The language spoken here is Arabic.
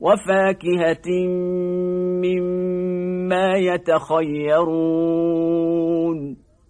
وفاكهة مما يتخيرون